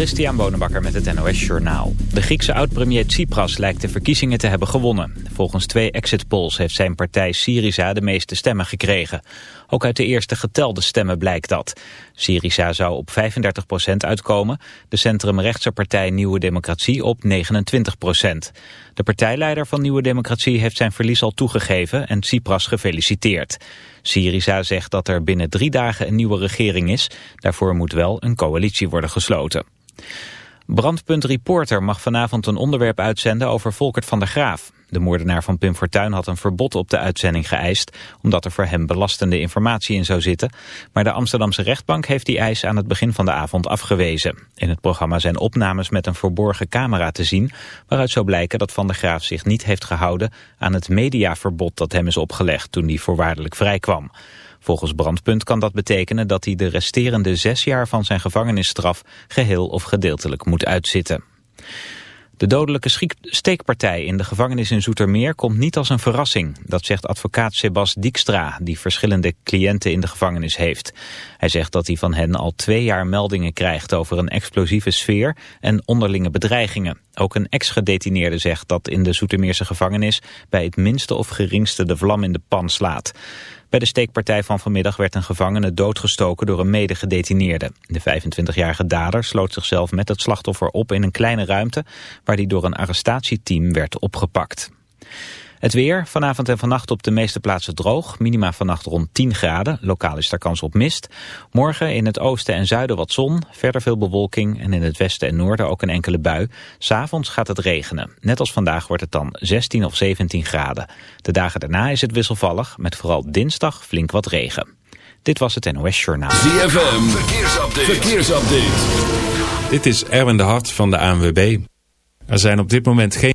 Christian Bonenbakker met het NOS Journaal. De Griekse oud-premier Tsipras lijkt de verkiezingen te hebben gewonnen. Volgens twee exit polls heeft zijn partij Syriza de meeste stemmen gekregen. Ook uit de eerste getelde stemmen blijkt dat. Syriza zou op 35% uitkomen, de centrumrechtse partij Nieuwe Democratie op 29%. De partijleider van Nieuwe Democratie heeft zijn verlies al toegegeven en Tsipras gefeliciteerd. Syriza zegt dat er binnen drie dagen een nieuwe regering is. Daarvoor moet wel een coalitie worden gesloten. Brandpunt Reporter mag vanavond een onderwerp uitzenden over Volkert van der Graaf. De moordenaar van Pim Fortuyn had een verbod op de uitzending geëist... omdat er voor hem belastende informatie in zou zitten. Maar de Amsterdamse rechtbank heeft die eis aan het begin van de avond afgewezen. In het programma zijn opnames met een verborgen camera te zien... waaruit zou blijken dat Van der Graaf zich niet heeft gehouden... aan het mediaverbod dat hem is opgelegd toen hij voorwaardelijk vrijkwam. Volgens Brandpunt kan dat betekenen dat hij de resterende zes jaar van zijn gevangenisstraf geheel of gedeeltelijk moet uitzitten. De dodelijke steekpartij in de gevangenis in Zoetermeer komt niet als een verrassing. Dat zegt advocaat Sebas Dijkstra, die verschillende cliënten in de gevangenis heeft. Hij zegt dat hij van hen al twee jaar meldingen krijgt over een explosieve sfeer en onderlinge bedreigingen. Ook een ex-gedetineerde zegt dat in de Zoetermeerse gevangenis bij het minste of geringste de vlam in de pan slaat. Bij de steekpartij van vanmiddag werd een gevangene doodgestoken door een medegedetineerde. De 25-jarige dader sloot zichzelf met het slachtoffer op in een kleine ruimte... waar hij door een arrestatieteam werd opgepakt. Het weer, vanavond en vannacht op de meeste plaatsen droog. Minima vannacht rond 10 graden. Lokaal is daar kans op mist. Morgen in het oosten en zuiden wat zon. Verder veel bewolking en in het westen en noorden ook een enkele bui. S'avonds gaat het regenen. Net als vandaag wordt het dan 16 of 17 graden. De dagen daarna is het wisselvallig. Met vooral dinsdag flink wat regen. Dit was het NOS Journaal. ZFM, verkeersupdate. verkeersupdate. Dit is Erwin de Hart van de ANWB. Er zijn op dit moment geen...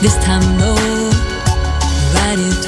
this time though right into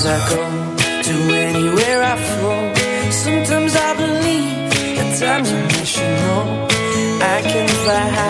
as I go to anywhere I flow. Sometimes I believe, at times I wish you know I can fly high.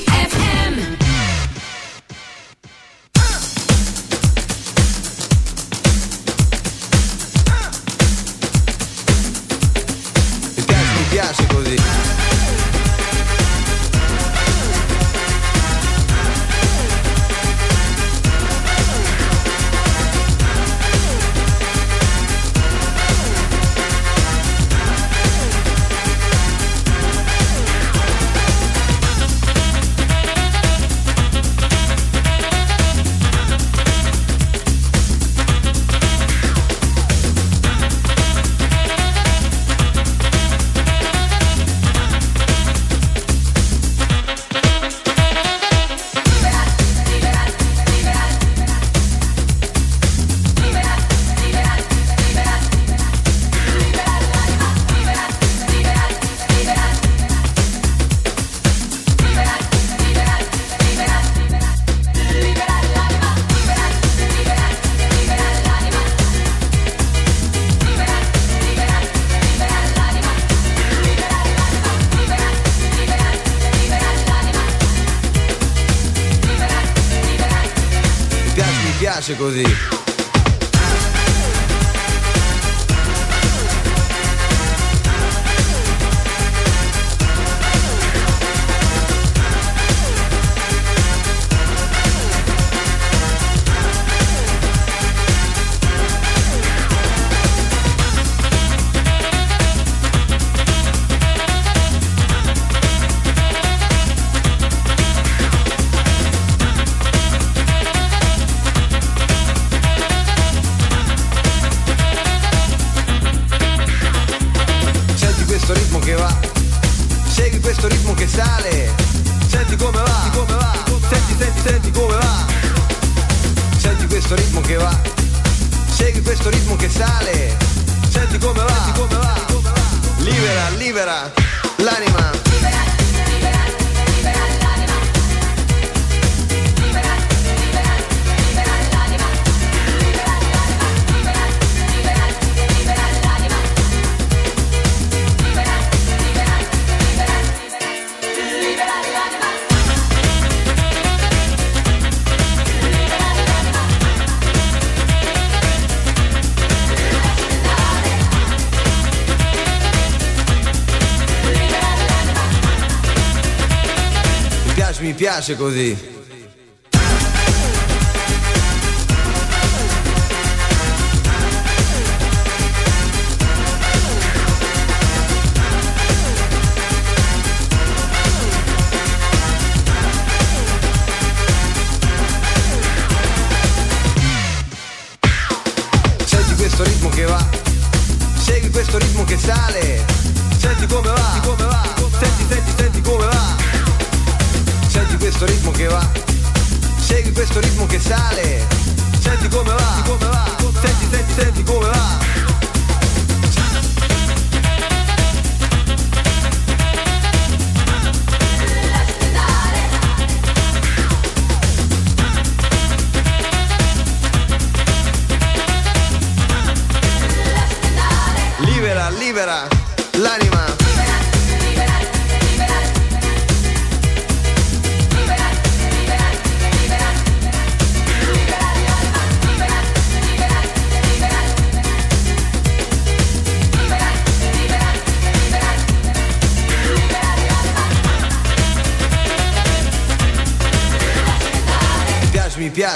piace così.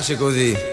piace così.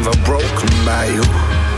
never broken by you.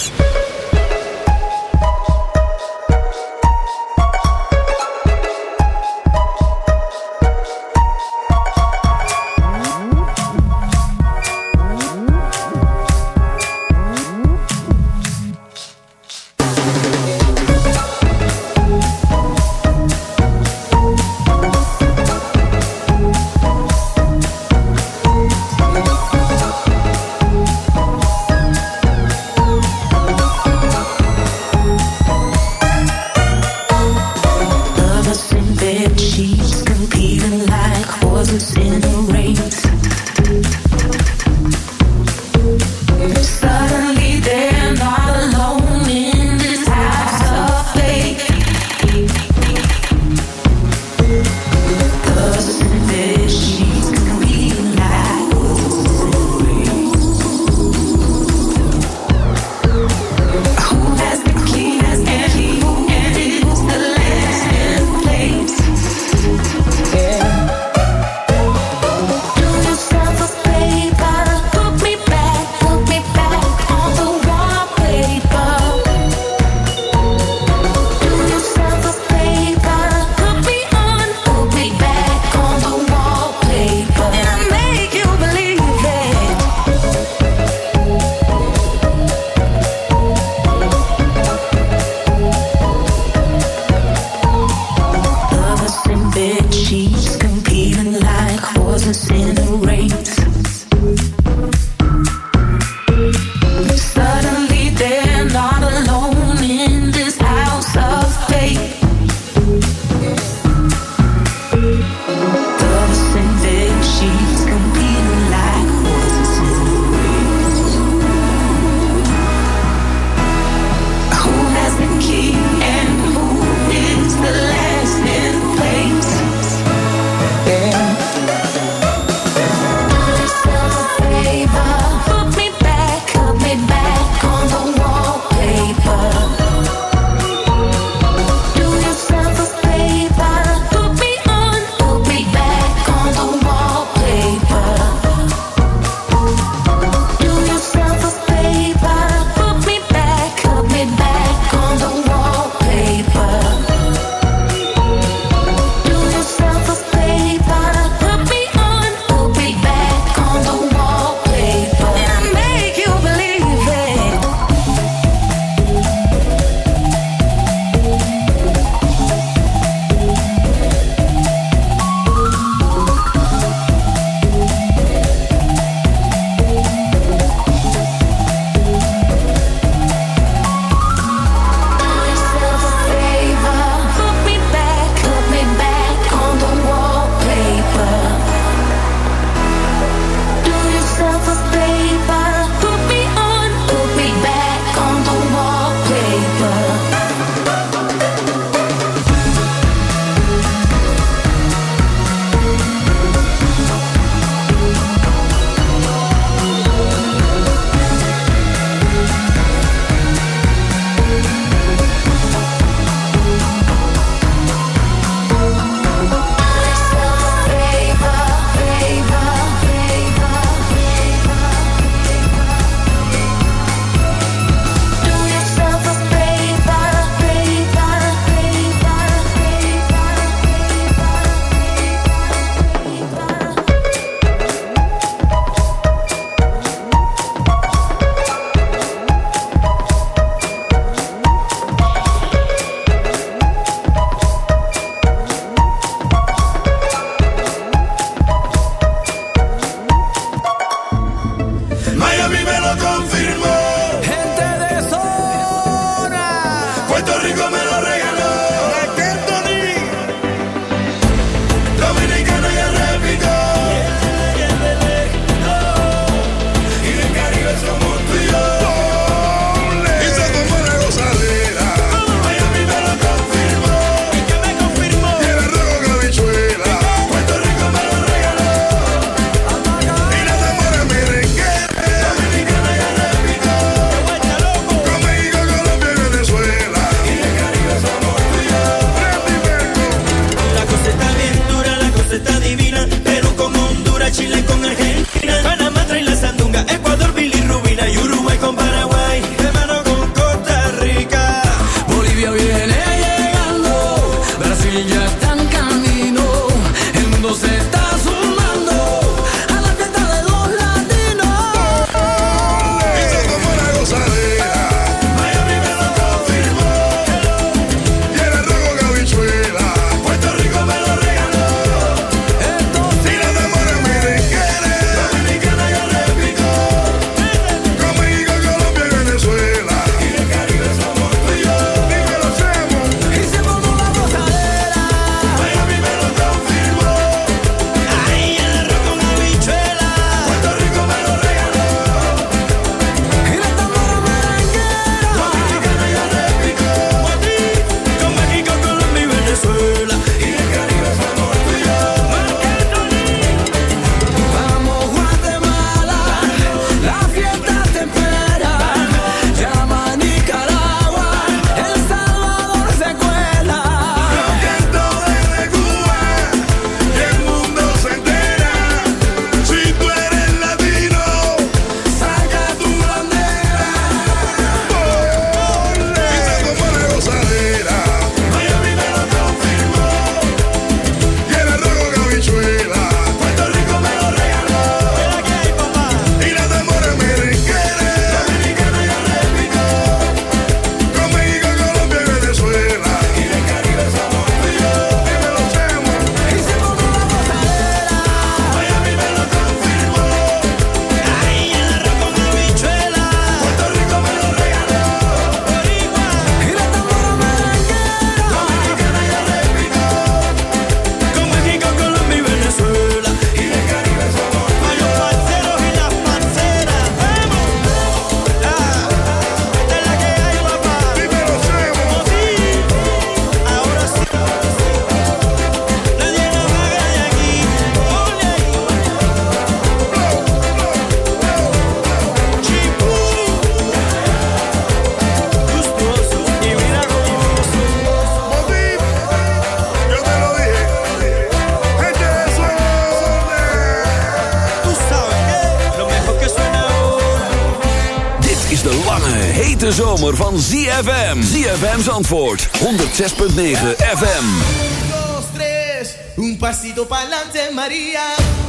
ZFM. ZFM's antwoord, 106.9 FM. 1, 2, 3, un pasito pa'lante María.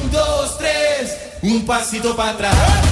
1, 2, 3, un pasito para atrás.